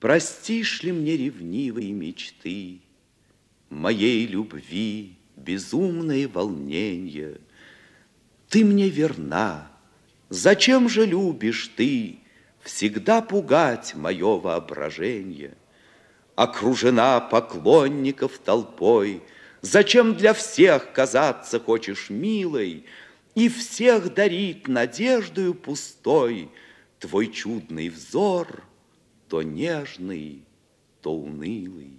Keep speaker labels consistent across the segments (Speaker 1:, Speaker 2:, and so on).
Speaker 1: Простишь ли мне ревнивые мечты, Моей любви безумное волнение? Ты мне верна, зачем же любишь ты Всегда пугать мое воображение? Окружена поклонников толпой, Зачем для всех казаться хочешь милой И всех дарить надеждою пустой Твой чудный взор — то нежный, то унылый.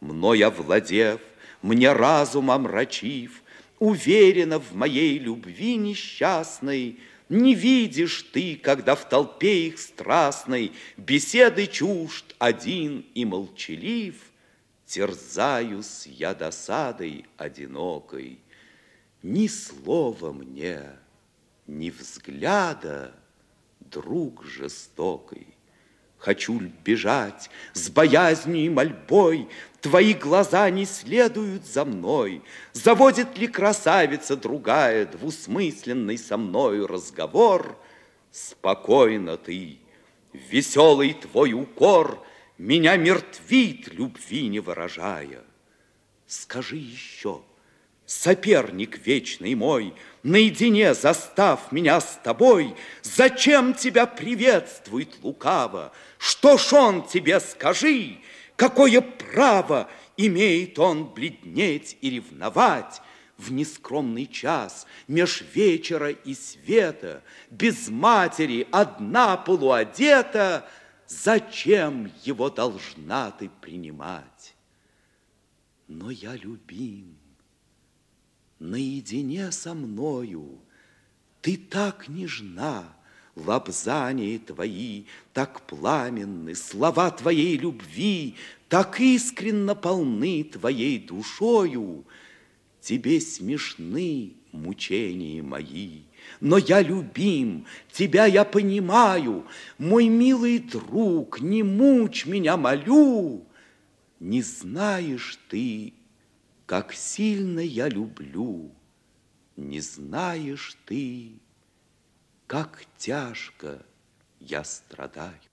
Speaker 1: Мной овладев, мне разум омрачив, Уверена в моей любви несчастной, Не видишь ты, когда в толпе их страстной Беседы чужд один и молчалив, Терзаюсь я досадой одинокой. Ни слова мне, ни взгляда, друг жестокой. Хочу бежать с боязнью и мольбой, Твои глаза не следуют за мной. Заводит ли красавица другая Двусмысленный со мною разговор? Спокойно ты, веселый твой укор Меня мертвит, любви не выражая. Скажи еще, соперник вечный мой, Наедине застав меня с тобой, Зачем тебя приветствует лукаво? Что ж он тебе скажи? Какое право имеет он бледнеть и ревновать? В нескромный час, меж вечера и света, Без матери, одна полуодета, Зачем его должна ты принимать? Но я любим, наедине со мною, Ты так нежна, лапзания твои так пламенны, слова твоей любви так искренно полны твоей душою. Тебе смешны мучения мои, но я любим, тебя я понимаю, мой милый друг, не мучь меня, молю. Не знаешь ты, как сильно я люблю, не знаешь ты, как тяжко я страдаю.